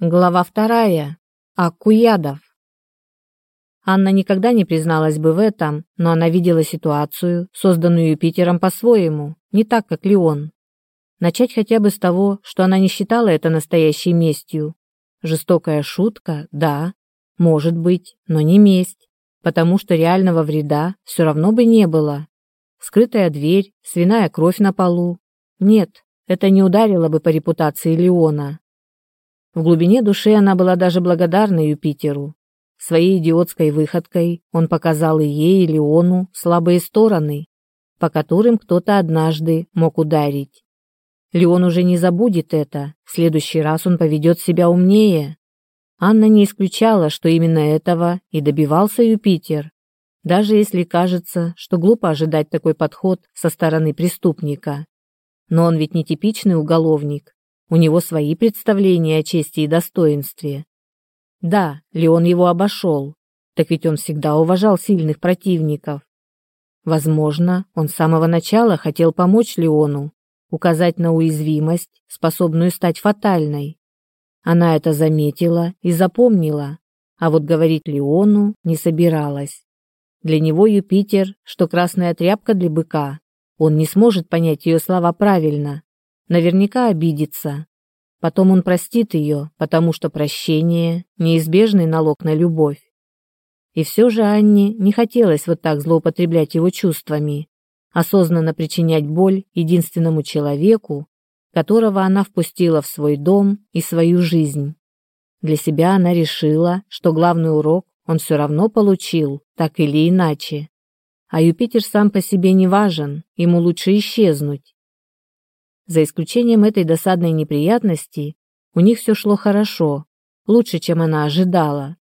Глава вторая. Акуядов. Анна никогда не призналась бы в этом, но она видела ситуацию, созданную Юпитером по-своему, не так, как Леон. Начать хотя бы с того, что она не считала это настоящей местью. Жестокая шутка, да, может быть, но не месть, потому что реального вреда все равно бы не было. Скрытая дверь, свиная кровь на полу. Нет, это не ударило бы по репутации Леона, в глубине души она была даже благодарна Юпитеру. Своей идиотской выходкой он показал и ей, и Леону слабые стороны, по которым кто-то однажды мог ударить. Леон уже не забудет это, в следующий раз он поведет себя умнее. Анна не исключала, что именно этого и добивался Юпитер, даже если кажется, что глупо ожидать такой подход со стороны преступника. Но он ведь не типичный уголовник, у него свои представления о чести и достоинстве. Да, Леон его обошел, так ведь он всегда уважал сильных противников. Возможно, он с самого начала хотел помочь Леону, указать на уязвимость, способную стать фатальной. Она это заметила и запомнила, а вот говорить Леону не собиралась. Для него Юпитер, что красная тряпка для быка. Он не сможет понять ее слова правильно, наверняка обидится. Потом он простит ее, потому что прощение – неизбежный налог на любовь. И все же Анне не хотелось вот так злоупотреблять его чувствами, осознанно причинять боль единственному человеку, которого она впустила в свой дом и свою жизнь. Для себя она решила, что главный урок он все равно получил, так или иначе. А Юпитер сам по себе не важен, ему лучше исчезнуть, за исключением этой досадной неприятности, у них все шло хорошо, лучше, чем она ожидала.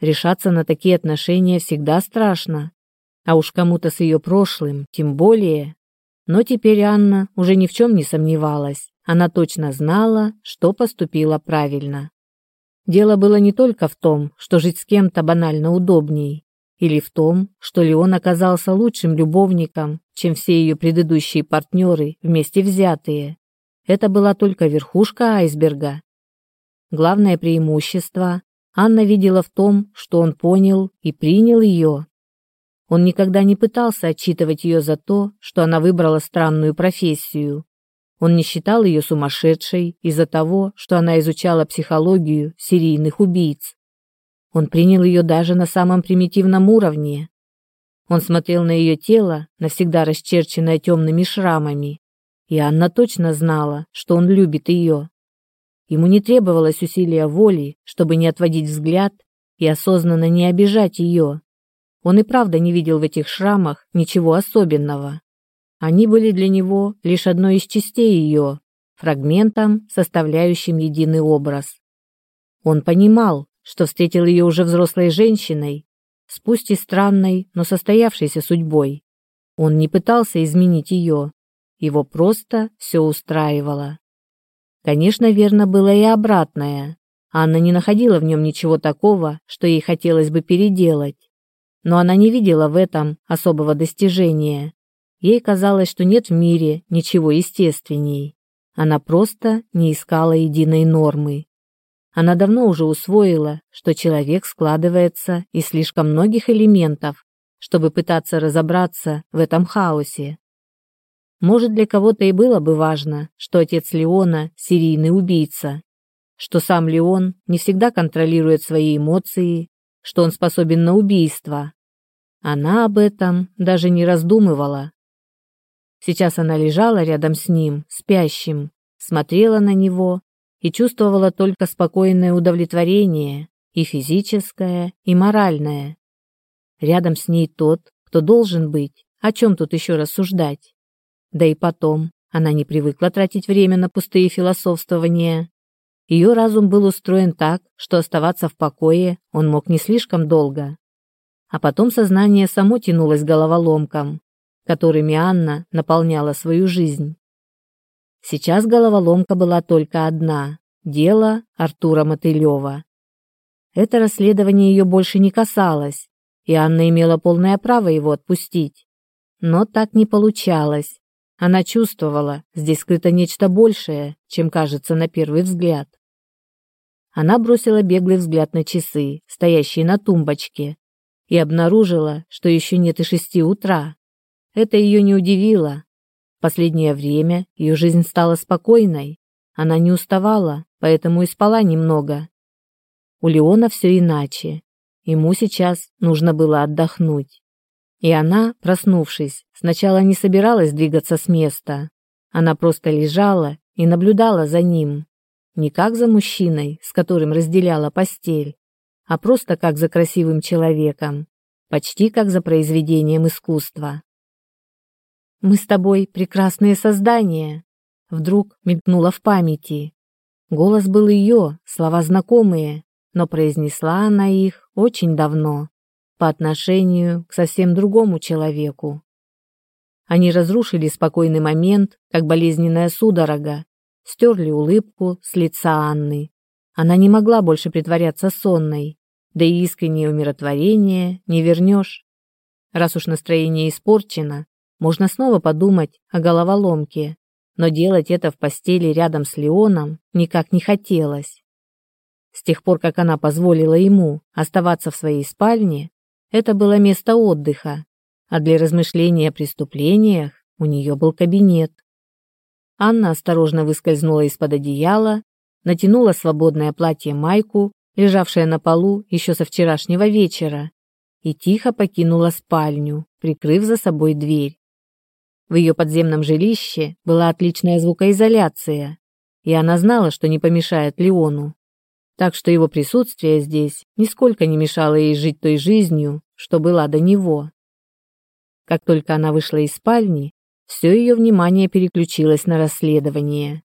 Решаться на такие отношения всегда страшно. А уж кому-то с ее прошлым, тем более. Но теперь Анна уже ни в чем не сомневалась. Она точно знала, что поступила правильно. Дело было не только в том, что жить с кем-то банально удобней. Или в том, что Леон оказался лучшим любовником, чем все ее предыдущие партнеры, вместе взятые. Это была только верхушка айсберга. Главное преимущество Анна видела в том, что он понял и принял ее. Он никогда не пытался отчитывать ее за то, что она выбрала странную профессию. Он не считал ее сумасшедшей из-за того, что она изучала психологию серийных убийц. Он принял ее даже на самом примитивном уровне. Он смотрел на ее тело, навсегда расчерченное темными шрамами, и Анна точно знала, что он любит ее. Ему не требовалось усилия воли, чтобы не отводить взгляд и осознанно не обижать ее. Он и правда не видел в этих шрамах ничего особенного. Они были для него лишь одной из частей ее, фрагментом, составляющим единый образ. Он понимал, что встретил ее уже взрослой женщиной, с пусть и странной, но состоявшейся судьбой. Он не пытался изменить ее, его просто все устраивало. Конечно, верно было и обратное. Анна не находила в нем ничего такого, что ей хотелось бы переделать. Но она не видела в этом особого достижения. Ей казалось, что нет в мире ничего естественней. Она просто не искала единой нормы. Она давно уже усвоила, что человек складывается из слишком многих элементов, чтобы пытаться разобраться в этом хаосе. Может, для кого-то и было бы важно, что отец Леона – серийный убийца, что сам Леон не всегда контролирует свои эмоции, что он способен на убийство. Она об этом даже не раздумывала. Сейчас она лежала рядом с ним, спящим, смотрела на него и чувствовала только спокойное удовлетворение, и физическое, и моральное. Рядом с ней тот, кто должен быть, о чем тут еще рассуждать? Да и потом, она не привыкла тратить время на пустые философствования. Ее разум был устроен так, что оставаться в покое он мог не слишком долго. А потом сознание само тянулось головоломкам, которыми Анна наполняла свою жизнь. Сейчас головоломка была только одна – дело Артура Мотылева. Это расследование ее больше не касалось, и Анна имела полное право его отпустить. Но так не получалось. Она чувствовала, здесь скрыто нечто большее, чем кажется на первый взгляд. Она бросила беглый взгляд на часы, стоящие на тумбочке, и обнаружила, что еще нет и шести утра. Это ее не удивило, последнее время ее жизнь стала спокойной. Она не уставала, поэтому и спала немного. У Леона все иначе. Ему сейчас нужно было отдохнуть. И она, проснувшись, сначала не собиралась двигаться с места. Она просто лежала и наблюдала за ним. Не как за мужчиной, с которым разделяла постель, а просто как за красивым человеком, почти как за произведением искусства. «Мы с тобой прекрасные создания», — вдруг мелькнуло в памяти. Голос был ее, слова знакомые, но произнесла она их очень давно, по отношению к совсем другому человеку. Они разрушили спокойный момент, как болезненная судорога, стерли улыбку с лица Анны. Она не могла больше притворяться сонной, да и искреннее умиротворение не вернешь. Раз уж настроение испорчено, можно снова подумать о головоломке, но делать это в постели рядом с Леоном никак не хотелось. С тех пор, как она позволила ему оставаться в своей спальне, это было место отдыха, а для размышления о преступлениях у нее был кабинет. Анна осторожно выскользнула из-под одеяла, натянула свободное платье-майку, лежавшее на полу еще со вчерашнего вечера, и тихо покинула спальню, прикрыв за собой дверь. В ее подземном жилище была отличная звукоизоляция, и она знала, что не помешает Леону. Так что его присутствие здесь нисколько не мешало ей жить той жизнью, что была до него. Как только она вышла из спальни, все ее внимание переключилось на расследование.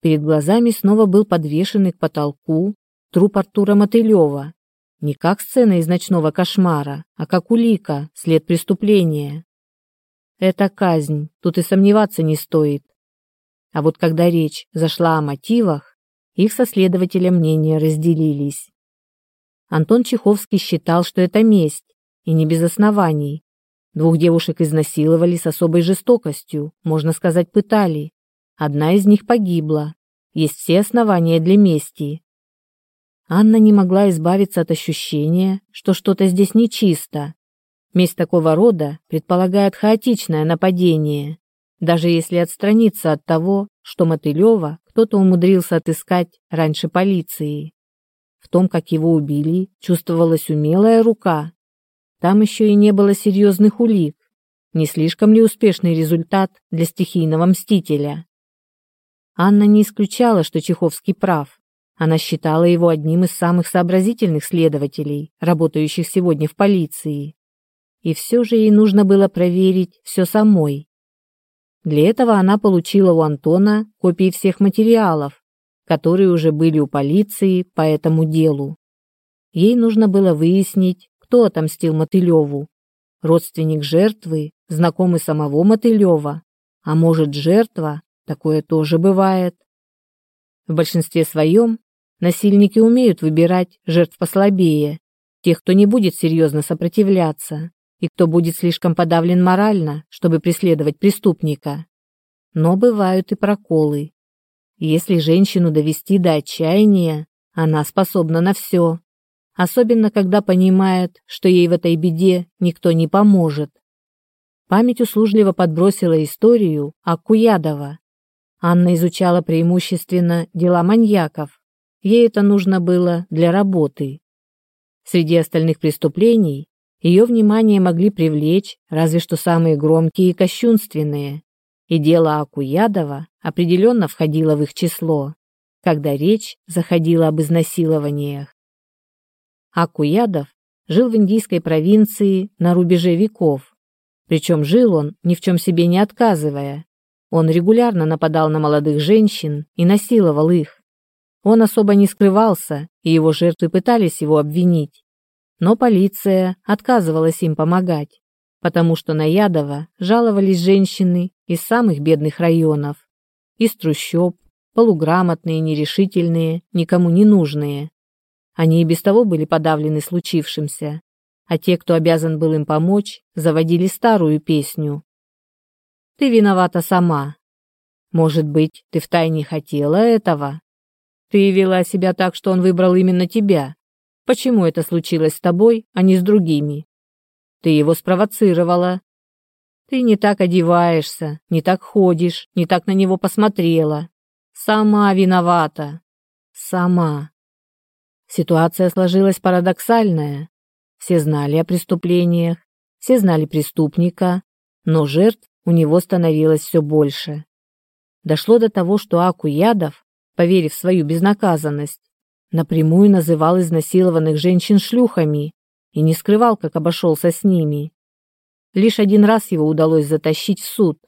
Перед глазами снова был подвешенный к потолку труп Артура Мотылева, не как сцена из ночного кошмара, а как улика, след преступления. Это казнь, тут и сомневаться не стоит. А вот когда речь зашла о мотивах, их со следователем мнения разделились. Антон Чеховский считал, что это месть, и не без оснований. Двух девушек изнасиловали с особой жестокостью, можно сказать, пытали. Одна из них погибла. Есть все основания для мести. Анна не могла избавиться от ощущения, что что-то здесь нечисто, Месть такого рода предполагает хаотичное нападение, даже если отстраниться от того, что Мотылева кто-то умудрился отыскать раньше полиции. В том, как его убили, чувствовалась умелая рука. Там еще и не было серьезных улик. Не слишком ли успешный результат для стихийного мстителя? Анна не исключала, что Чеховский прав. Она считала его одним из самых сообразительных следователей, работающих сегодня в полиции и все же ей нужно было проверить все самой. Для этого она получила у Антона копии всех материалов, которые уже были у полиции по этому делу. Ей нужно было выяснить, кто отомстил Мотылеву. Родственник жертвы, знакомый самого Мотылева. А может, жертва? Такое тоже бывает. В большинстве своем насильники умеют выбирать жертв послабее, тех, кто не будет серьезно сопротивляться и кто будет слишком подавлен морально, чтобы преследовать преступника. Но бывают и проколы. Если женщину довести до отчаяния, она способна на все, особенно когда понимает, что ей в этой беде никто не поможет. Память услужливо подбросила историю Акуядова. Анна изучала преимущественно дела маньяков. Ей это нужно было для работы. Среди остальных преступлений ее внимание могли привлечь разве что самые громкие и кощунственные. И дело Акуядова определенно входило в их число, когда речь заходила об изнасилованиях. Акуядов жил в индийской провинции на рубеже веков. Причем жил он, ни в чем себе не отказывая. Он регулярно нападал на молодых женщин и насиловал их. Он особо не скрывался, и его жертвы пытались его обвинить но полиция отказывалась им помогать, потому что на Ядова жаловались женщины из самых бедных районов, из трущоб, полуграмотные, нерешительные, никому не нужные. Они и без того были подавлены случившимся, а те, кто обязан был им помочь, заводили старую песню. «Ты виновата сама. Может быть, ты втайне хотела этого? Ты вела себя так, что он выбрал именно тебя, Почему это случилось с тобой, а не с другими? Ты его спровоцировала. Ты не так одеваешься, не так ходишь, не так на него посмотрела. Сама виновата. Сама. Ситуация сложилась парадоксальная. Все знали о преступлениях, все знали преступника, но жертв у него становилось все больше. Дошло до того, что Аку Ядов, поверив в свою безнаказанность, напрямую называл изнасилованных женщин шлюхами и не скрывал, как обошелся с ними. Лишь один раз его удалось затащить в суд,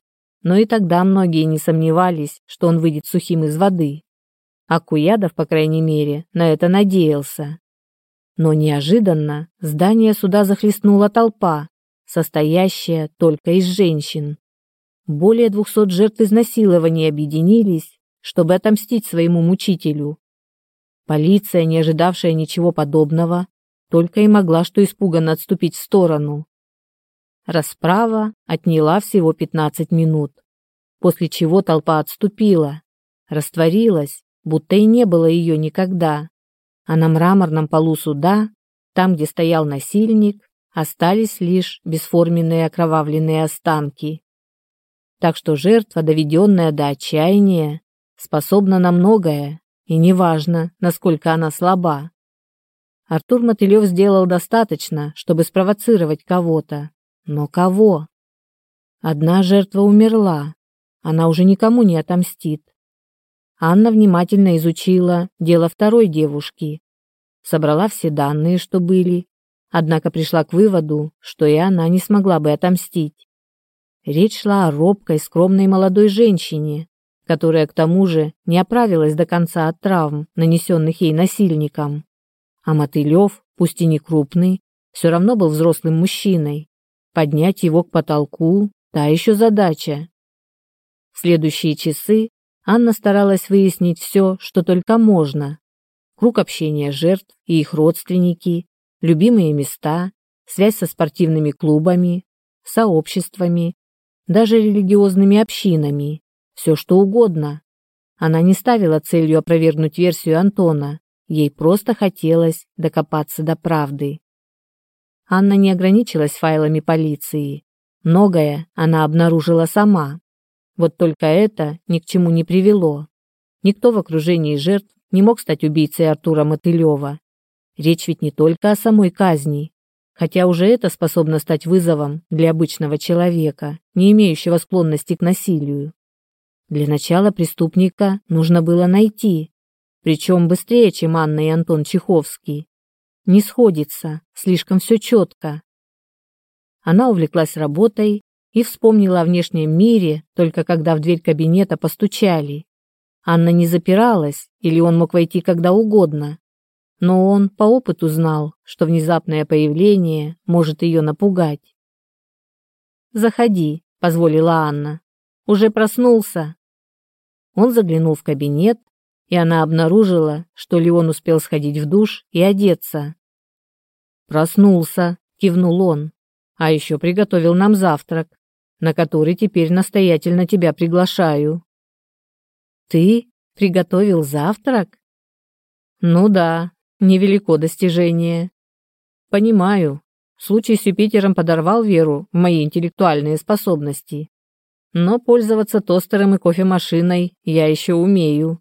но и тогда многие не сомневались, что он выйдет сухим из воды. А Куядов, по крайней мере, на это надеялся. Но неожиданно здание суда захлестнула толпа, состоящая только из женщин. Более двухсот жертв изнасилования объединились, чтобы отомстить своему мучителю Полиция, не ожидавшая ничего подобного, только и могла что испуганно отступить в сторону. Расправа отняла всего 15 минут, после чего толпа отступила, растворилась, будто и не было ее никогда. А на мраморном полу суда, там, где стоял насильник, остались лишь бесформенные окровавленные останки. Так что жертва, доведенная до отчаяния, способна на многое, и неважно, насколько она слаба. Артур Мотылев сделал достаточно, чтобы спровоцировать кого-то. Но кого? Одна жертва умерла. Она уже никому не отомстит. Анна внимательно изучила дело второй девушки. Собрала все данные, что были, однако пришла к выводу, что и она не смогла бы отомстить. Речь шла о робкой, скромной молодой женщине, которая к тому же не оправилась до конца от травм, нанесенных ей насильником. А Мотылев, пусть и не крупный, все равно был взрослым мужчиной. Поднять его к потолку – та еще задача. В следующие часы Анна старалась выяснить все, что только можно. Круг общения жертв и их родственники, любимые места, связь со спортивными клубами, сообществами, даже религиозными общинами все что угодно. Она не ставила целью опровергнуть версию Антона, ей просто хотелось докопаться до правды. Анна не ограничилась файлами полиции. Многое она обнаружила сама. Вот только это ни к чему не привело. Никто в окружении жертв не мог стать убийцей Артура Мотылева. Речь ведь не только о самой казни, хотя уже это способно стать вызовом для обычного человека, не имеющего склонности к насилию. Для начала преступника нужно было найти, причем быстрее, чем Анна и Антон Чеховский. Не сходится, слишком все четко. Она увлеклась работой и вспомнила о внешнем мире, только когда в дверь кабинета постучали. Анна не запиралась, или он мог войти когда угодно. Но он по опыту знал, что внезапное появление может ее напугать. «Заходи», — позволила Анна. «Уже проснулся?» Он заглянул в кабинет, и она обнаружила, что Леон успел сходить в душ и одеться. «Проснулся», — кивнул он, — «а еще приготовил нам завтрак, на который теперь настоятельно тебя приглашаю». «Ты приготовил завтрак?» «Ну да, невелико достижение. Понимаю, случай с Юпитером подорвал веру в мои интеллектуальные способности но пользоваться тостером и кофемашиной я еще умею».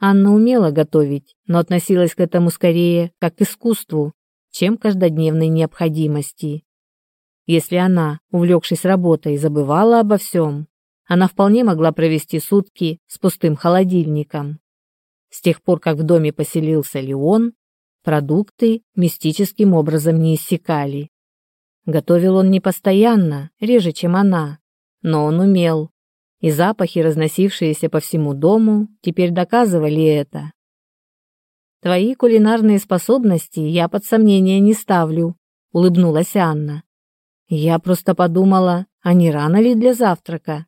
Анна умела готовить, но относилась к этому скорее как к искусству, чем к каждодневной необходимости. Если она, увлекшись работой, забывала обо всем, она вполне могла провести сутки с пустым холодильником. С тех пор, как в доме поселился Леон, продукты мистическим образом не иссякали. Готовил он непостоянно, реже, чем она, но он умел, и запахи, разносившиеся по всему дому, теперь доказывали это. «Твои кулинарные способности я под сомнение не ставлю», — улыбнулась Анна. «Я просто подумала, а не рано ли для завтрака?»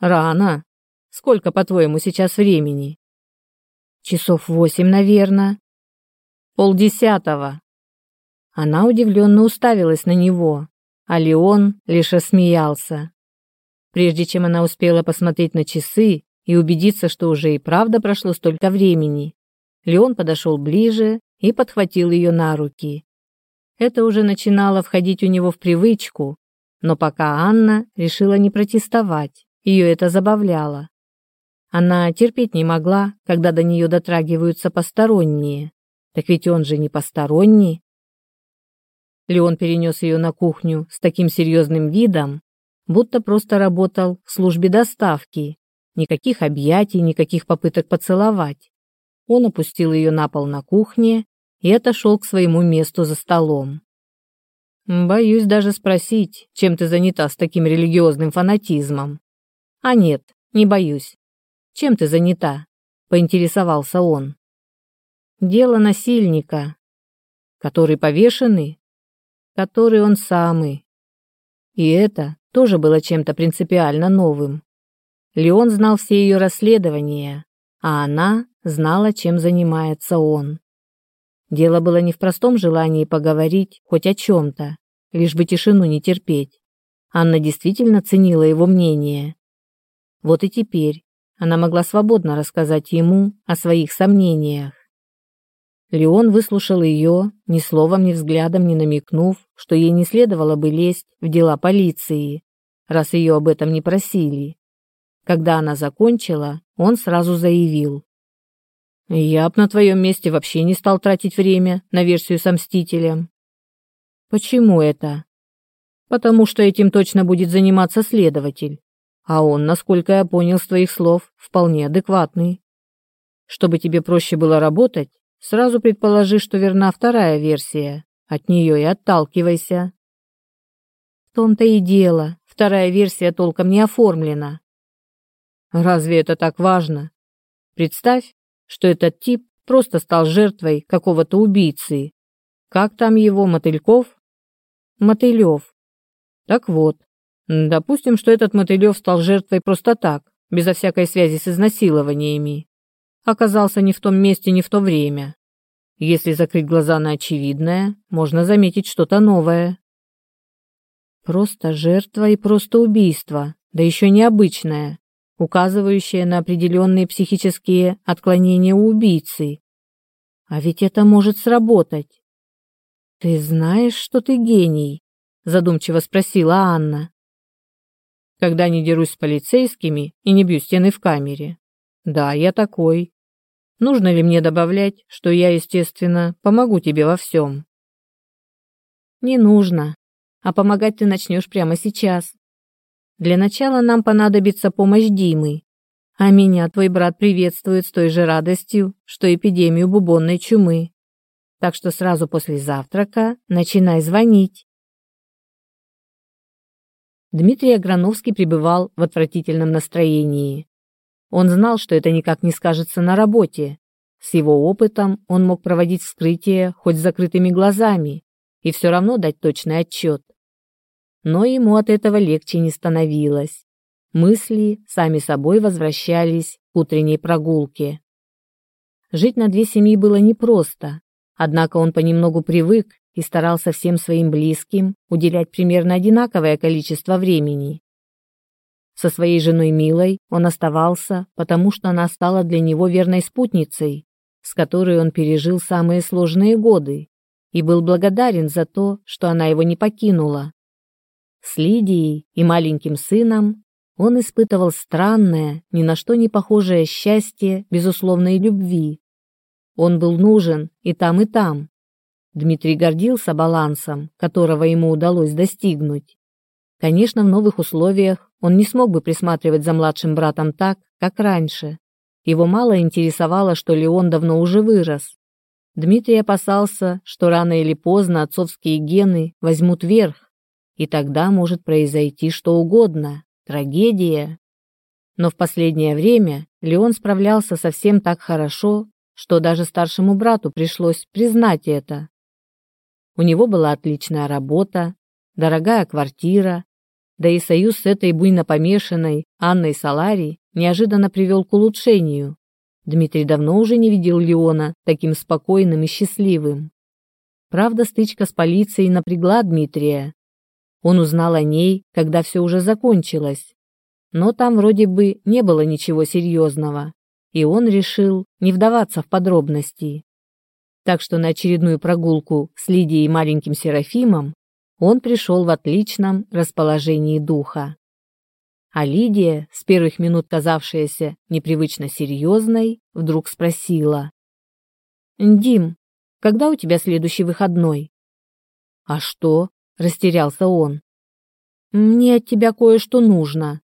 «Рано. Сколько, по-твоему, сейчас времени?» «Часов восемь, наверное». «Полдесятого». Она удивленно уставилась на него, а Леон лишь осмеялся. Прежде чем она успела посмотреть на часы и убедиться, что уже и правда прошло столько времени, Леон подошел ближе и подхватил ее на руки. Это уже начинало входить у него в привычку, но пока Анна решила не протестовать, ее это забавляло. Она терпеть не могла, когда до нее дотрагиваются посторонние. Так ведь он же не посторонний. Леон перенес ее на кухню с таким серьезным видом, будто просто работал в службе доставки. Никаких объятий, никаких попыток поцеловать. Он опустил ее на пол на кухне и отошел к своему месту за столом. «Боюсь даже спросить, чем ты занята с таким религиозным фанатизмом?» «А нет, не боюсь. Чем ты занята?» – поинтересовался он. «Дело насильника». «Который повешенный?» «Который он самый». «И это тоже было чем-то принципиально новым. Леон знал все ее расследования, а она знала, чем занимается он. Дело было не в простом желании поговорить хоть о чем-то, лишь бы тишину не терпеть. Анна действительно ценила его мнение. Вот и теперь она могла свободно рассказать ему о своих сомнениях. Леон выслушал ее, ни словом, ни взглядом не намекнув, что ей не следовало бы лезть в дела полиции раз ее об этом не просили. Когда она закончила, он сразу заявил. «Я б на твоем месте вообще не стал тратить время на версию со Мстителем». «Почему это?» «Потому что этим точно будет заниматься следователь. А он, насколько я понял с твоих слов, вполне адекватный. Чтобы тебе проще было работать, сразу предположи, что верна вторая версия. От нее и отталкивайся». «В том-то и дело. Вторая версия толком не оформлена. Разве это так важно? Представь, что этот тип просто стал жертвой какого-то убийцы. Как там его, Мотыльков? Мотылев. Так вот, допустим, что этот Мотылев стал жертвой просто так, безо всякой связи с изнасилованиями. Оказался не в том месте, не в то время. Если закрыть глаза на очевидное, можно заметить что-то новое. Просто жертва и просто убийство, да еще необычное, указывающее на определенные психические отклонения у убийцы. А ведь это может сработать. «Ты знаешь, что ты гений?» – задумчиво спросила Анна. «Когда не дерусь с полицейскими и не бью стены в камере. Да, я такой. Нужно ли мне добавлять, что я, естественно, помогу тебе во всем?» «Не нужно», а помогать ты начнешь прямо сейчас. Для начала нам понадобится помощь Димы, а меня твой брат приветствует с той же радостью, что эпидемию бубонной чумы. Так что сразу после завтрака начинай звонить. Дмитрий Аграновский пребывал в отвратительном настроении. Он знал, что это никак не скажется на работе. С его опытом он мог проводить вскрытие хоть с закрытыми глазами и все равно дать точный отчет но ему от этого легче не становилось. Мысли сами собой возвращались к утренней прогулке. Жить на две семьи было непросто, однако он понемногу привык и старался всем своим близким уделять примерно одинаковое количество времени. Со своей женой Милой он оставался, потому что она стала для него верной спутницей, с которой он пережил самые сложные годы и был благодарен за то, что она его не покинула. С Лидией и маленьким сыном он испытывал странное, ни на что не похожее счастье безусловной любви. Он был нужен и там, и там. Дмитрий гордился балансом, которого ему удалось достигнуть. Конечно, в новых условиях он не смог бы присматривать за младшим братом так, как раньше. Его мало интересовало, что Леон давно уже вырос. Дмитрий опасался, что рано или поздно отцовские гены возьмут верх, и тогда может произойти что угодно, трагедия. Но в последнее время Леон справлялся совсем так хорошо, что даже старшему брату пришлось признать это. У него была отличная работа, дорогая квартира, да и союз с этой буйно помешанной Анной Саларий неожиданно привел к улучшению. Дмитрий давно уже не видел Леона таким спокойным и счастливым. Правда, стычка с полицией напрягла Дмитрия, он узнал о ней, когда все уже закончилось. Но там вроде бы не было ничего серьезного, и он решил не вдаваться в подробности. Так что на очередную прогулку с Лидией и маленьким Серафимом он пришел в отличном расположении духа. А Лидия, с первых минут казавшаяся непривычно серьезной, вдруг спросила. «Дим, когда у тебя следующий выходной?» «А что?» Растерялся он. «Мне от тебя кое-что нужно».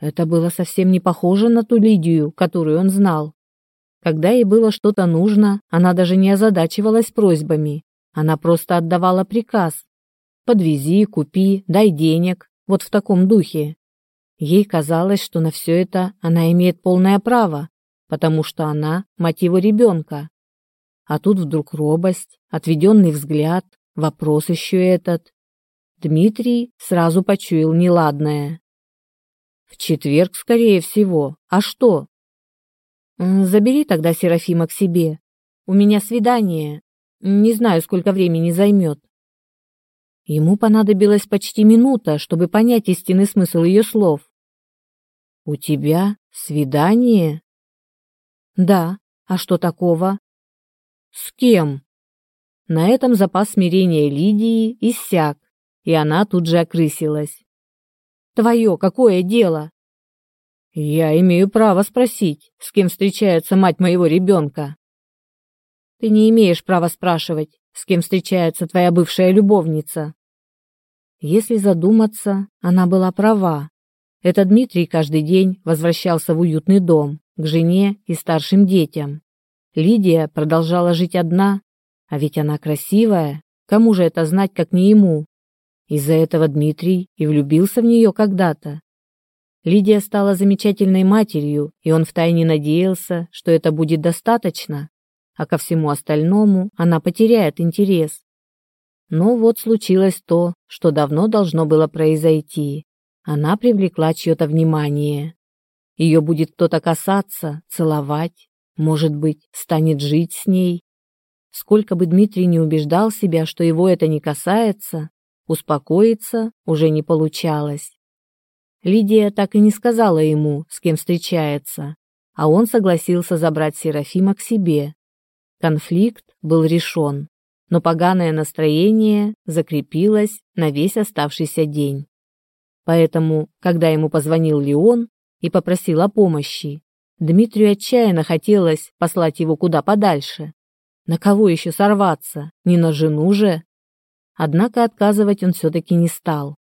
Это было совсем не похоже на ту Лидию, которую он знал. Когда ей было что-то нужно, она даже не озадачивалась просьбами. Она просто отдавала приказ. «Подвези, купи, дай денег». Вот в таком духе. Ей казалось, что на все это она имеет полное право, потому что она – мать его ребенка. А тут вдруг робость, отведенный взгляд, Вопрос еще этот. Дмитрий сразу почуял неладное. В четверг, скорее всего. А что? Забери тогда Серафима к себе. У меня свидание. Не знаю, сколько времени займет. Ему понадобилась почти минута, чтобы понять истинный смысл ее слов. «У тебя свидание?» «Да. А что такого?» «С кем?» На этом запас смирения Лидии иссяк, и она тут же окрысилась. «Твое какое дело?» «Я имею право спросить, с кем встречается мать моего ребенка». «Ты не имеешь права спрашивать, с кем встречается твоя бывшая любовница». Если задуматься, она была права. Это Дмитрий каждый день возвращался в уютный дом, к жене и старшим детям. Лидия продолжала жить одна а ведь она красивая. Кому же это знать, как не ему? Из-за этого Дмитрий и влюбился в нее когда-то. Лидия стала замечательной матерью, и он втайне надеялся, что это будет достаточно, а ко всему остальному она потеряет интерес. Но вот случилось то, что давно должно было произойти. Она привлекла чье-то внимание. Ее будет кто-то касаться, целовать, может быть, станет жить с ней. Сколько бы Дмитрий не убеждал себя, что его это не касается, успокоиться уже не получалось. Лидия так и не сказала ему, с кем встречается, а он согласился забрать Серафима к себе. Конфликт был решен, но поганое настроение закрепилось на весь оставшийся день. Поэтому, когда ему позвонил Леон и попросил о помощи, Дмитрию отчаянно хотелось послать его куда подальше, на кого еще сорваться? Не на жену же? Однако отказывать он все-таки не стал.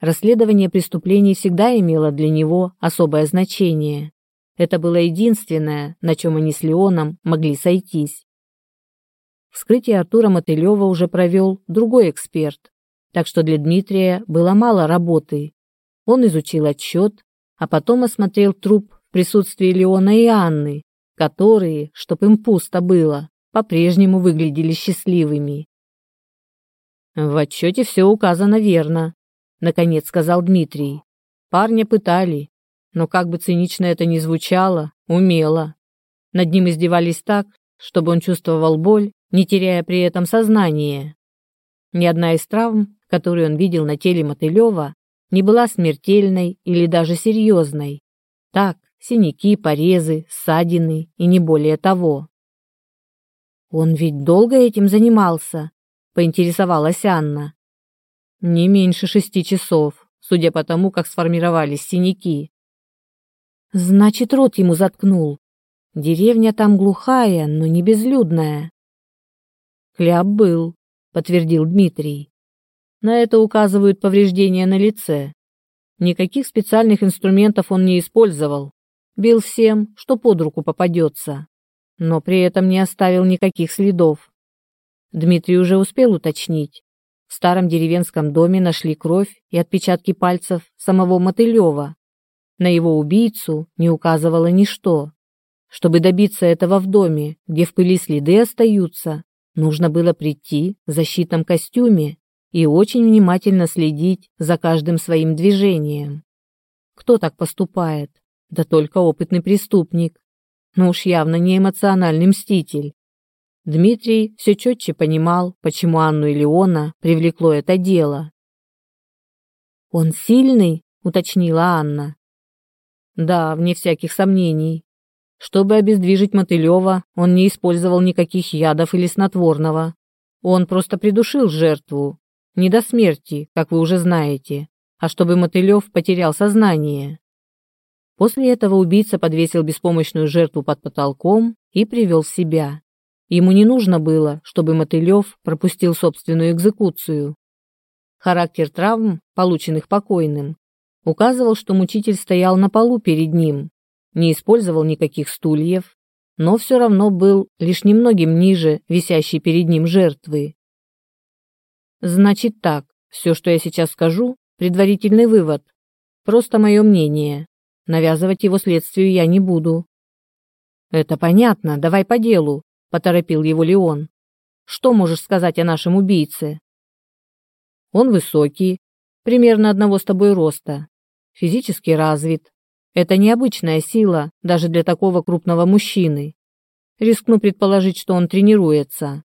Расследование преступлений всегда имело для него особое значение. Это было единственное, на чем они с Леоном могли сойтись. Вскрытие Артура Мотылева уже провел другой эксперт, так что для Дмитрия было мало работы. Он изучил отчет, а потом осмотрел труп в присутствии Леона и Анны, которые, чтоб им пусто было, по-прежнему выглядели счастливыми. «В отчете все указано верно», — наконец сказал Дмитрий. «Парня пытали, но как бы цинично это ни звучало, умело. Над ним издевались так, чтобы он чувствовал боль, не теряя при этом сознание. Ни одна из травм, которые он видел на теле Мотылева, не была смертельной или даже серьезной. Так, синяки, порезы, ссадины и не более того. Он ведь долго этим занимался, поинтересовалась Анна. Не меньше шести часов, судя по тому, как сформировались синяки. Значит, рот ему заткнул. Деревня там глухая, но не безлюдная. Кляп был, подтвердил Дмитрий. На это указывают повреждения на лице. Никаких специальных инструментов он не использовал. Бил всем, что под руку попадется но при этом не оставил никаких следов. Дмитрий уже успел уточнить. В старом деревенском доме нашли кровь и отпечатки пальцев самого Мотылева. На его убийцу не указывало ничто. Чтобы добиться этого в доме, где в пыли следы остаются, нужно было прийти в защитном костюме и очень внимательно следить за каждым своим движением. Кто так поступает? Да только опытный преступник но уж явно не эмоциональный мститель. Дмитрий все четче понимал, почему Анну и Леона привлекло это дело. «Он сильный?» – уточнила Анна. «Да, вне всяких сомнений. Чтобы обездвижить Мотылева, он не использовал никаких ядов или снотворного. Он просто придушил жертву. Не до смерти, как вы уже знаете, а чтобы Мотылев потерял сознание. После этого убийца подвесил беспомощную жертву под потолком и привел себя. Ему не нужно было, чтобы Мотылев пропустил собственную экзекуцию. Характер травм, полученных покойным, указывал, что мучитель стоял на полу перед ним, не использовал никаких стульев, но все равно был лишь немногим ниже висящей перед ним жертвы. Значит так, все, что я сейчас скажу, предварительный вывод, просто мое мнение, Навязывать его следствию я не буду». «Это понятно, давай по делу», — поторопил его Леон. «Что можешь сказать о нашем убийце?» «Он высокий, примерно одного с тобой роста, физически развит. Это необычная сила даже для такого крупного мужчины. Рискну предположить, что он тренируется.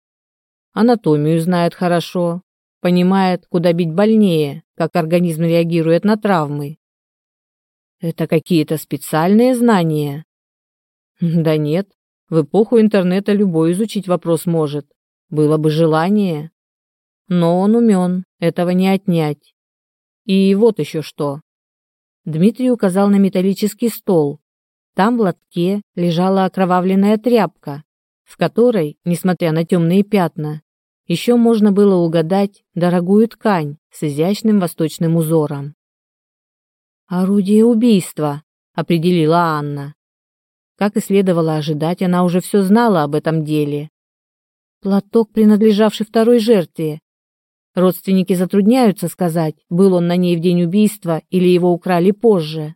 Анатомию знает хорошо, понимает, куда бить больнее, как организм реагирует на травмы. Это какие-то специальные знания? Да нет, в эпоху интернета любой изучить вопрос может. Было бы желание. Но он умен, этого не отнять. И вот еще что. Дмитрий указал на металлический стол. Там в лотке лежала окровавленная тряпка, в которой, несмотря на темные пятна, еще можно было угадать дорогую ткань с изящным восточным узором. «Орудие убийства», — определила Анна. Как и следовало ожидать, она уже все знала об этом деле. Платок, принадлежавший второй жертве. Родственники затрудняются сказать, был он на ней в день убийства или его украли позже.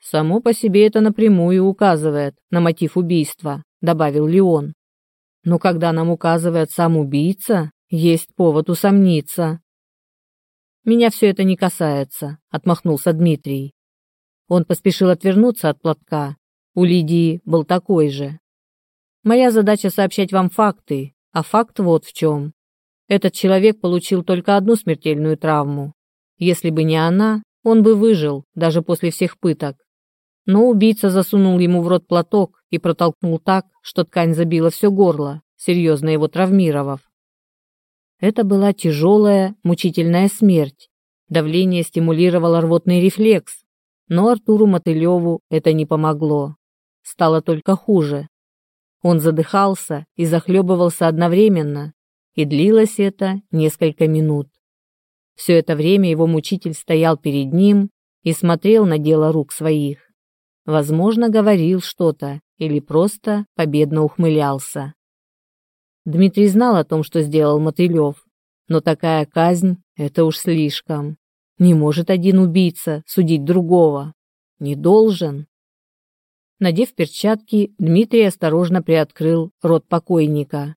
«Само по себе это напрямую указывает на мотив убийства», — добавил Леон. «Но когда нам указывает сам убийца, есть повод усомниться». «Меня все это не касается», — отмахнулся Дмитрий. Он поспешил отвернуться от платка. У Лидии был такой же. «Моя задача сообщать вам факты, а факт вот в чем. Этот человек получил только одну смертельную травму. Если бы не она, он бы выжил, даже после всех пыток. Но убийца засунул ему в рот платок и протолкнул так, что ткань забила все горло, серьезно его травмировав. Это была тяжелая, мучительная смерть. Давление стимулировало рвотный рефлекс. Но Артуру Мотылеву это не помогло. Стало только хуже. Он задыхался и захлебывался одновременно, и длилось это несколько минут. Все это время его мучитель стоял перед ним и смотрел на дело рук своих. Возможно, говорил что-то или просто победно ухмылялся. Дмитрий знал о том, что сделал Мотылев, но такая казнь — это уж слишком. Не может один убийца судить другого. Не должен. Надев перчатки, Дмитрий осторожно приоткрыл рот покойника.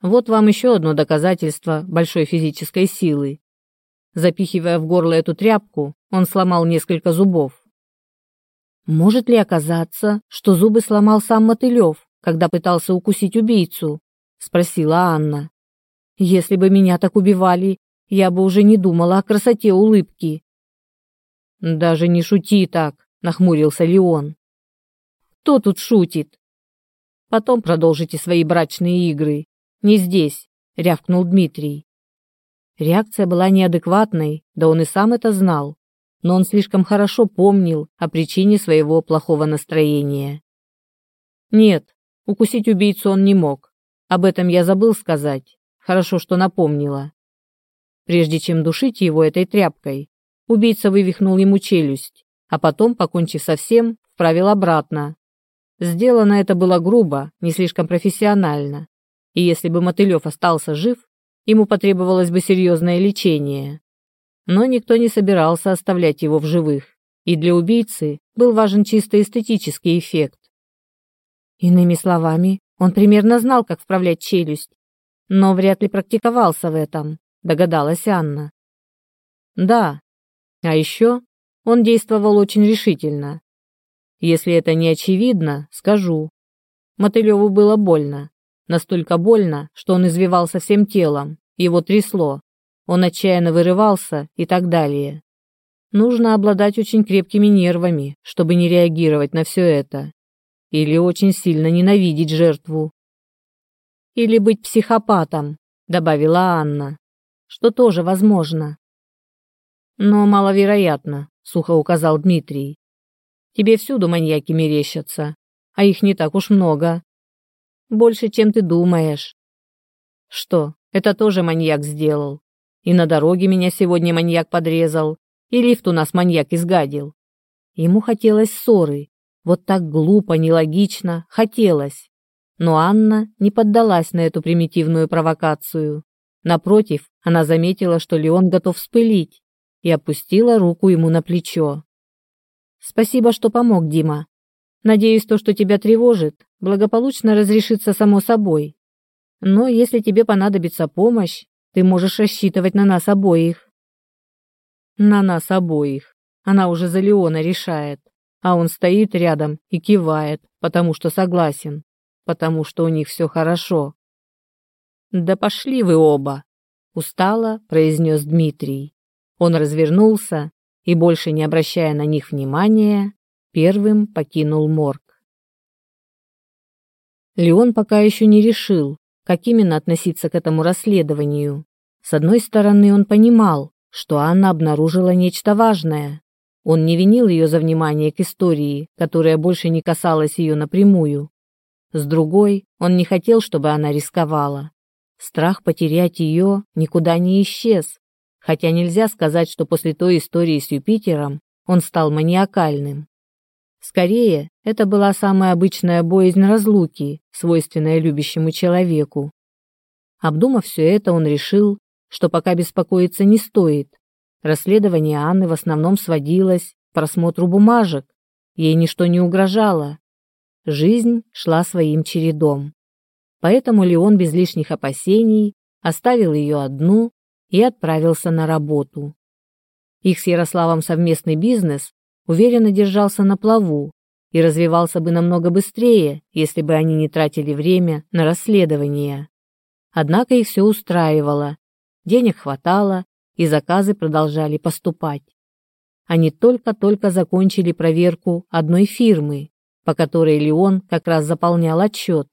Вот вам еще одно доказательство большой физической силы. Запихивая в горло эту тряпку, он сломал несколько зубов. Может ли оказаться, что зубы сломал сам Мотылев, когда пытался укусить убийцу? — спросила Анна. «Если бы меня так убивали, я бы уже не думала о красоте улыбки». «Даже не шути так», — нахмурился Леон. «Кто тут шутит?» «Потом продолжите свои брачные игры. Не здесь», — рявкнул Дмитрий. Реакция была неадекватной, да он и сам это знал, но он слишком хорошо помнил о причине своего плохого настроения. Нет, укусить убийцу он не мог, об этом я забыл сказать. Хорошо, что напомнила. Прежде чем душить его этой тряпкой, убийца вывихнул ему челюсть, а потом, покончив со всем, вправил обратно. Сделано это было грубо, не слишком профессионально. И если бы Мотылев остался жив, ему потребовалось бы серьезное лечение. Но никто не собирался оставлять его в живых, и для убийцы был важен чисто эстетический эффект. Иными словами, он примерно знал, как вправлять челюсть, но вряд ли практиковался в этом, догадалась Анна. Да. А еще он действовал очень решительно. Если это не очевидно, скажу. Мотылеву было больно. Настолько больно, что он извивался всем телом, его трясло. Он отчаянно вырывался и так далее. Нужно обладать очень крепкими нервами, чтобы не реагировать на все это или очень сильно ненавидеть жертву. Или быть психопатом, добавила Анна, что тоже возможно. Но маловероятно, сухо указал Дмитрий. Тебе всюду маньяки мерещатся, а их не так уж много. Больше, чем ты думаешь. Что, это тоже маньяк сделал? И на дороге меня сегодня маньяк подрезал, и лифт у нас маньяк изгадил. Ему хотелось ссоры, вот так глупо, нелогично, хотелось. Но Анна не поддалась на эту примитивную провокацию. Напротив, она заметила, что Леон готов вспылить, и опустила руку ему на плечо. «Спасибо, что помог, Дима. Надеюсь, то, что тебя тревожит, благополучно разрешится само собой. Но если тебе понадобится помощь, ты можешь рассчитывать на нас обоих». «На нас обоих. Она уже за Леона решает а он стоит рядом и кивает, потому что согласен, потому что у них все хорошо. «Да пошли вы оба!» – устало произнес Дмитрий. Он развернулся и, больше не обращая на них внимания, первым покинул морг. Леон пока еще не решил, как именно относиться к этому расследованию. С одной стороны, он понимал, что Анна обнаружила нечто важное, он не винил ее за внимание к истории, которая больше не касалась ее напрямую. С другой, он не хотел, чтобы она рисковала. Страх потерять ее никуда не исчез, хотя нельзя сказать, что после той истории с Юпитером он стал маниакальным. Скорее, это была самая обычная боязнь разлуки, свойственная любящему человеку. Обдумав все это, он решил, что пока беспокоиться не стоит, Расследование Анны в основном сводилось к просмотру бумажек. Ей ничто не угрожало. Жизнь шла своим чередом. Поэтому Леон без лишних опасений оставил ее одну и отправился на работу. Их с Ярославом совместный бизнес уверенно держался на плаву и развивался бы намного быстрее, если бы они не тратили время на расследование. Однако их все устраивало. Денег хватало, и заказы продолжали поступать. Они только-только закончили проверку одной фирмы, по которой Леон как раз заполнял отчет,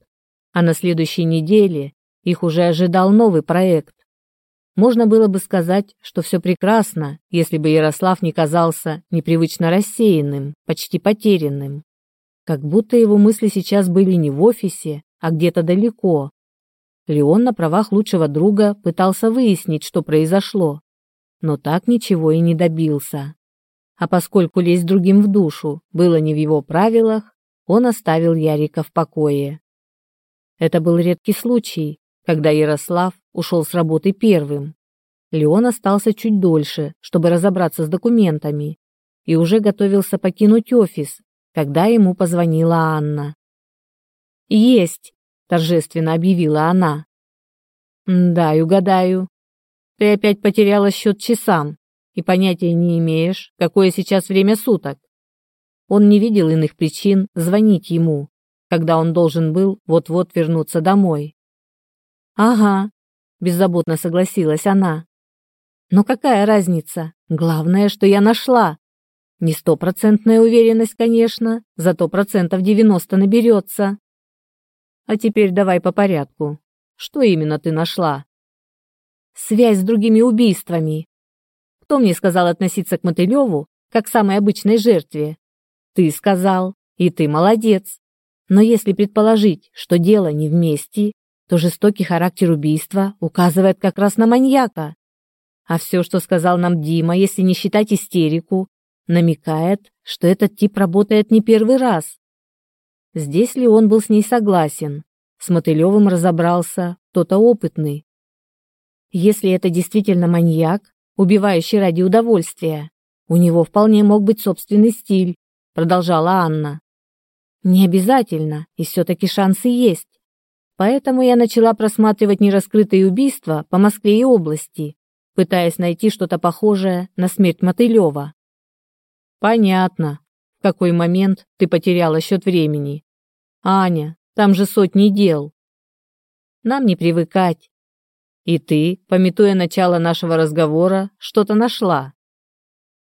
а на следующей неделе их уже ожидал новый проект. Можно было бы сказать, что все прекрасно, если бы Ярослав не казался непривычно рассеянным, почти потерянным. Как будто его мысли сейчас были не в офисе, а где-то далеко. Леон на правах лучшего друга пытался выяснить, что произошло, но так ничего и не добился. А поскольку лезть другим в душу было не в его правилах, он оставил Ярика в покое. Это был редкий случай, когда Ярослав ушел с работы первым. Леон остался чуть дольше, чтобы разобраться с документами, и уже готовился покинуть офис, когда ему позвонила Анна. «Есть!» – торжественно объявила она. «Да, и угадаю, ты опять потеряла счет часам и понятия не имеешь, какое сейчас время суток. Он не видел иных причин звонить ему, когда он должен был вот-вот вернуться домой. «Ага», – беззаботно согласилась она. «Но какая разница? Главное, что я нашла. Не стопроцентная уверенность, конечно, зато процентов девяносто наберется». «А теперь давай по порядку. Что именно ты нашла?» связь с другими убийствами. Кто мне сказал относиться к Мотылеву как к самой обычной жертве? Ты сказал, и ты молодец. Но если предположить, что дело не вместе, то жестокий характер убийства указывает как раз на маньяка. А все, что сказал нам Дима, если не считать истерику, намекает, что этот тип работает не первый раз. Здесь ли он был с ней согласен? С Мотылевым разобрался кто-то опытный, если это действительно маньяк, убивающий ради удовольствия, у него вполне мог быть собственный стиль, продолжала Анна. Не обязательно, и все-таки шансы есть. Поэтому я начала просматривать нераскрытые убийства по Москве и области, пытаясь найти что-то похожее на смерть Мотылева. Понятно, в какой момент ты потеряла счет времени. Аня, там же сотни дел. Нам не привыкать. И ты, пометуя начало нашего разговора, что-то нашла.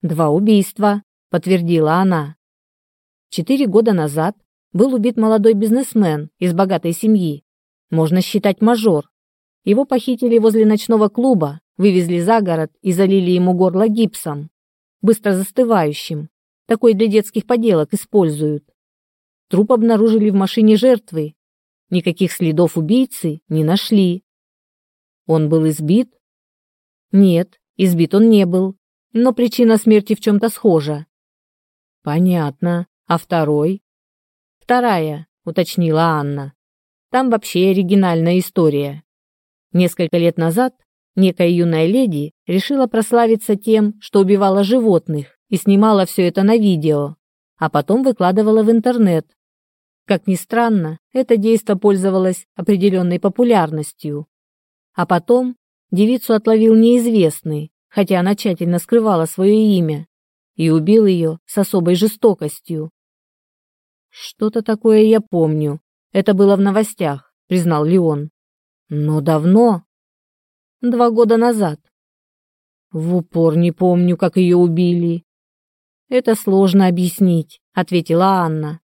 Два убийства, подтвердила она. Четыре года назад был убит молодой бизнесмен из богатой семьи. Можно считать мажор. Его похитили возле ночного клуба, вывезли за город и залили ему горло гипсом, быстро застывающим. Такой для детских поделок используют. Труп обнаружили в машине жертвы. Никаких следов убийцы не нашли. Он был избит? Нет, избит он не был, но причина смерти в чем-то схожа. Понятно. А второй? Вторая, уточнила Анна. Там вообще оригинальная история. Несколько лет назад некая юная леди решила прославиться тем, что убивала животных и снимала все это на видео, а потом выкладывала в интернет. Как ни странно, это действо пользовалось определенной популярностью. А потом девицу отловил неизвестный, хотя она тщательно скрывала свое имя, и убил ее с особой жестокостью. «Что-то такое я помню. Это было в новостях», — признал Леон. «Но давно?» «Два года назад». «В упор не помню, как ее убили». «Это сложно объяснить», — ответила Анна.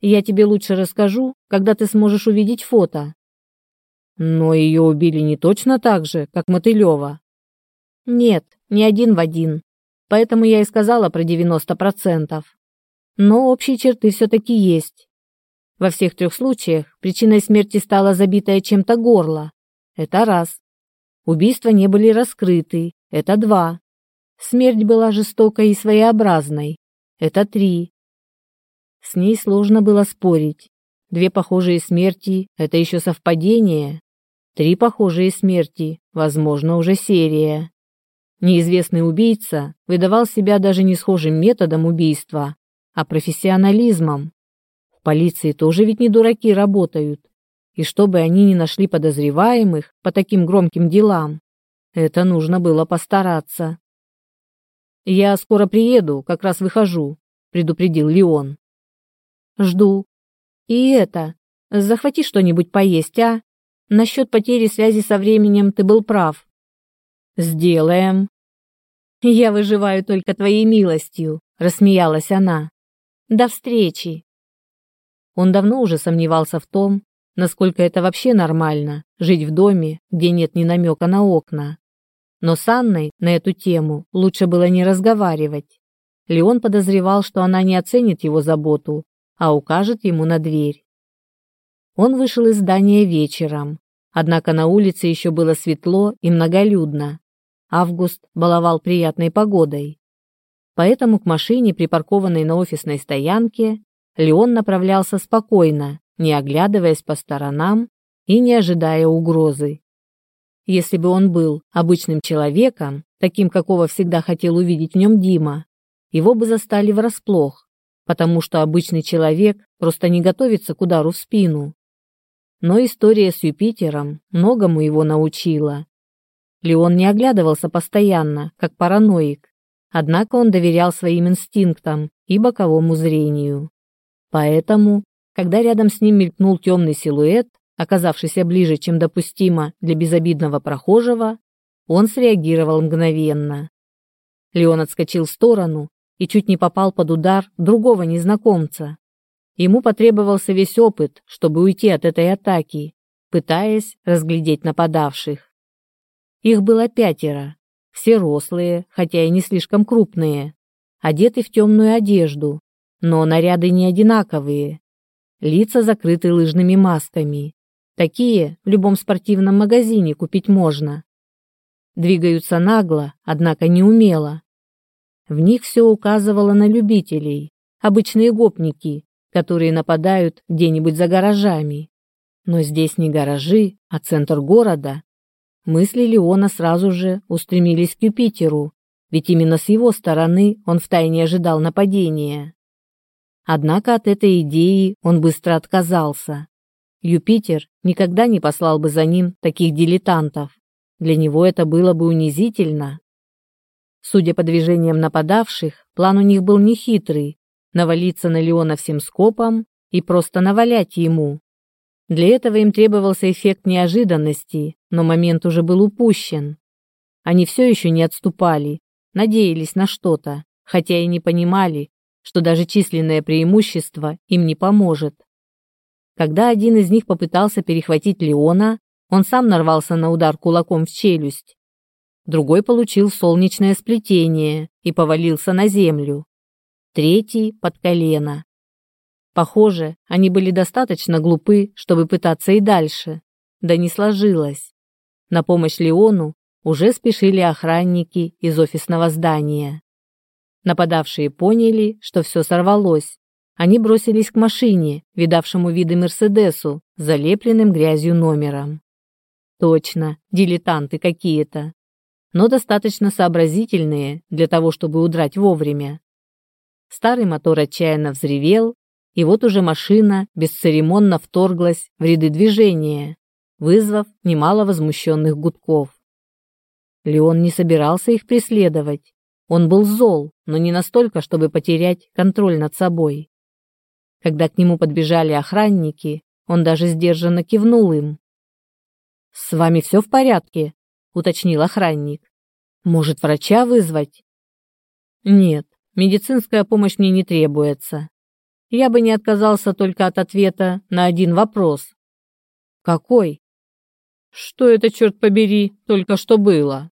«Я тебе лучше расскажу, когда ты сможешь увидеть фото». Ну Но ее убили не точно так же, как Мотылева. Нет, не один в один. Поэтому я и сказала про 90%. Но общие черты все-таки есть. Во всех трех случаях причиной смерти стало забитое чем-то горло. Это раз. Убийства не были раскрыты. Это два. Смерть была жестокой и своеобразной. Это три. С ней сложно было спорить. Две похожие смерти – это еще совпадение. Три похожие смерти, возможно, уже серия. Неизвестный убийца выдавал себя даже не схожим методом убийства, а профессионализмом. В полиции тоже ведь не дураки работают. И чтобы они не нашли подозреваемых по таким громким делам, это нужно было постараться. «Я скоро приеду, как раз выхожу», — предупредил Леон. «Жду. И это, захвати что-нибудь поесть, а? Насчет потери связи со временем ты был прав. Сделаем. Я выживаю только твоей милостью, рассмеялась она. До встречи. Он давно уже сомневался в том, насколько это вообще нормально жить в доме, где нет ни намека на окна. Но с Анной на эту тему лучше было не разговаривать. Леон подозревал, что она не оценит его заботу, а укажет ему на дверь. Он вышел из здания вечером. Однако на улице еще было светло и многолюдно. Август баловал приятной погодой. Поэтому к машине, припаркованной на офисной стоянке, Леон направлялся спокойно, не оглядываясь по сторонам и не ожидая угрозы. Если бы он был обычным человеком, таким, какого всегда хотел увидеть в нем Дима, его бы застали врасплох, потому что обычный человек просто не готовится к удару в спину но история с Юпитером многому его научила. Леон не оглядывался постоянно, как параноик, однако он доверял своим инстинктам и боковому зрению. Поэтому, когда рядом с ним мелькнул темный силуэт, оказавшийся ближе, чем допустимо для безобидного прохожего, он среагировал мгновенно. Леон отскочил в сторону и чуть не попал под удар другого незнакомца, Ему потребовался весь опыт, чтобы уйти от этой атаки, пытаясь разглядеть нападавших. Их было пятеро, все рослые, хотя и не слишком крупные, одеты в темную одежду, но наряды не одинаковые. Лица закрыты лыжными масками. Такие в любом спортивном магазине купить можно. Двигаются нагло, однако неумело. В них все указывало на любителей, обычные гопники, которые нападают где-нибудь за гаражами. Но здесь не гаражи, а центр города. Мысли Леона сразу же устремились к Юпитеру, ведь именно с его стороны он втайне ожидал нападения. Однако от этой идеи он быстро отказался. Юпитер никогда не послал бы за ним таких дилетантов. Для него это было бы унизительно. Судя по движениям нападавших, план у них был нехитрый, навалиться на Леона всем скопом и просто навалять ему. Для этого им требовался эффект неожиданности, но момент уже был упущен. Они все еще не отступали, надеялись на что-то, хотя и не понимали, что даже численное преимущество им не поможет. Когда один из них попытался перехватить Леона, он сам нарвался на удар кулаком в челюсть. Другой получил солнечное сплетение и повалился на землю третий — под колено. Похоже, они были достаточно глупы, чтобы пытаться и дальше. Да не сложилось. На помощь Леону уже спешили охранники из офисного здания. Нападавшие поняли, что все сорвалось. Они бросились к машине, видавшему виды Мерседесу, залепленным грязью номером. Точно, дилетанты какие-то. Но достаточно сообразительные для того, чтобы удрать вовремя. Старый мотор отчаянно взревел, и вот уже машина бесцеремонно вторглась в ряды движения, вызвав немало возмущенных гудков. Леон не собирался их преследовать. Он был зол, но не настолько, чтобы потерять контроль над собой. Когда к нему подбежали охранники, он даже сдержанно кивнул им. «С вами все в порядке?» — уточнил охранник. «Может, врача вызвать?» «Нет, медицинская помощь мне не требуется. Я бы не отказался только от ответа на один вопрос. Какой? Что это, черт побери, только что было?